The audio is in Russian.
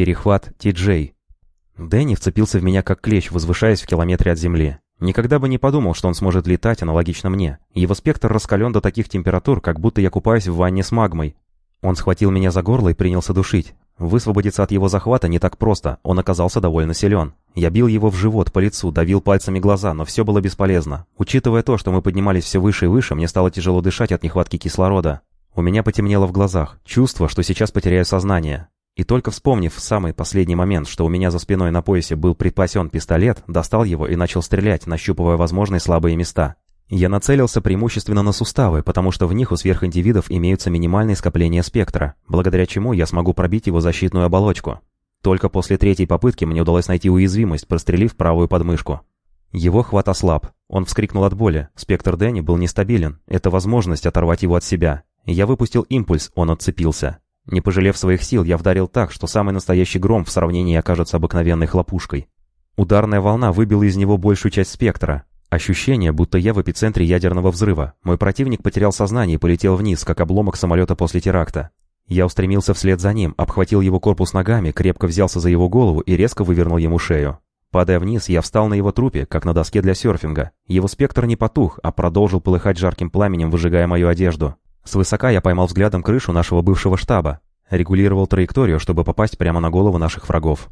Перехват Ти-Джей. Дэнни вцепился в меня как клещ, возвышаясь в километре от земли. Никогда бы не подумал, что он сможет летать аналогично мне. Его спектр раскален до таких температур, как будто я купаюсь в ванне с магмой. Он схватил меня за горло и принялся душить. Высвободиться от его захвата не так просто, он оказался довольно силен. Я бил его в живот, по лицу, давил пальцами глаза, но все было бесполезно. Учитывая то, что мы поднимались все выше и выше, мне стало тяжело дышать от нехватки кислорода. У меня потемнело в глазах, чувство, что сейчас потеряю сознание. И только вспомнив в самый последний момент, что у меня за спиной на поясе был припасен пистолет, достал его и начал стрелять, нащупывая возможные слабые места. Я нацелился преимущественно на суставы, потому что в них у сверхиндивидов имеются минимальные скопления спектра, благодаря чему я смогу пробить его защитную оболочку. Только после третьей попытки мне удалось найти уязвимость, прострелив правую подмышку. Его хват ослаб. Он вскрикнул от боли. Спектр Дэнни был нестабилен. Это возможность оторвать его от себя. Я выпустил импульс, он отцепился. Не пожалев своих сил, я вдарил так, что самый настоящий гром в сравнении окажется обыкновенной хлопушкой. Ударная волна выбила из него большую часть спектра. Ощущение, будто я в эпицентре ядерного взрыва. Мой противник потерял сознание и полетел вниз, как обломок самолета после теракта. Я устремился вслед за ним, обхватил его корпус ногами, крепко взялся за его голову и резко вывернул ему шею. Падая вниз, я встал на его трупе, как на доске для серфинга. Его спектр не потух, а продолжил полыхать жарким пламенем, выжигая мою одежду. Свысока я поймал взглядом крышу нашего бывшего штаба. Регулировал траекторию, чтобы попасть прямо на голову наших врагов.